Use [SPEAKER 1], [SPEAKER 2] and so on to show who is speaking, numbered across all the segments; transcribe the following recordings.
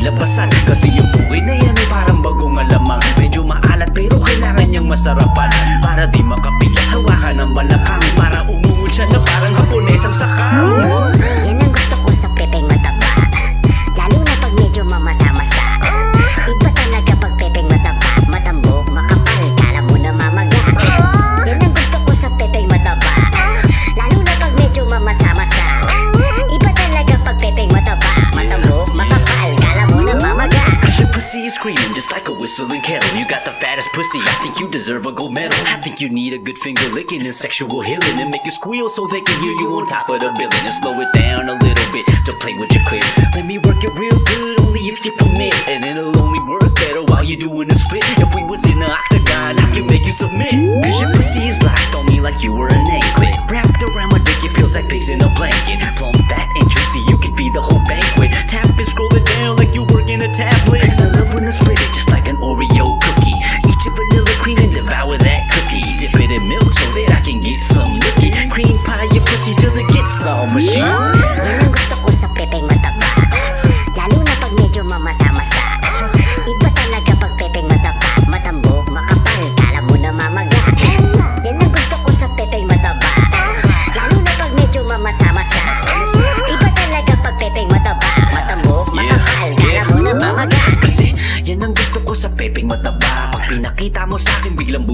[SPEAKER 1] nilampasan Kasi just like a whistling kettle. You got the fattest pussy, I think you deserve a gold medal. I think you need a good finger licking and sexual healing And make you squeal so they can hear you on top of the building And slow it down a little bit to play with your clear Let me work it real good, only if you permit And it'll only work better while you're doing a split. If we was in an octagon, I can make you submit Cause your pussy is locked on me like you were an anklet. Wrapped around my dick, it feels like pigs in a blanket. Plump, fat, and juicy, you can feed the whole banquet. Tap and scroll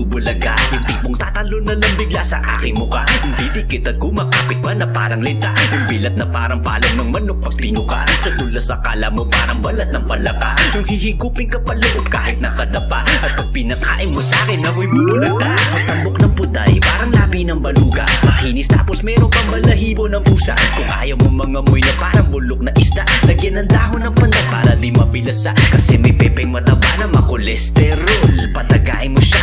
[SPEAKER 1] akin biglang bubulaga Yung tipong tatalo na lang bigla sa aking muka Hindi dikit at kumakapit pa na parang linta. Yung bilat na parang palong ng manok pag tinuka. Sa dulas akala mo parang balat ng palaka. Yung hihigupin ka paloob kahit nakadapa. At pag pinakain mo sa akin ako'y bubulagta Sa tambok ng putay parang labi ng baluga. Makinis tapos meron pang balahibo ng pusa. Kung ayaw mo mga moy na parang bulok na isda Lagyan ng dahon ng pandan para di mabilasa Kasi may pepeng mataba na makolesterol. Patagain mo siya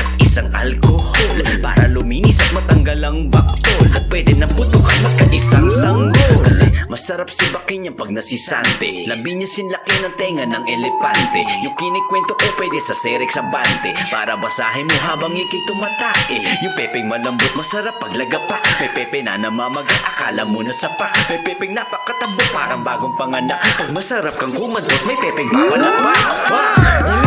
[SPEAKER 1] at matanggal ang baktol At pwede na putukan magkaisang sanggol. Kasi masarap si Bakin yan pag nasisante. Labi niya sinlaki ng tenga ng elepante. Yung kinikwento ko pwede sa Serex Abante Para basahin mo habang ikay tumatae. Yung pepeng malambot masarap pag lagapa. May pepe na namamaga akala mo na sapa. May pepeng napakatabo parang bagong panganak. Pag masarap kang kumadot may pepeng papalapa Fuck!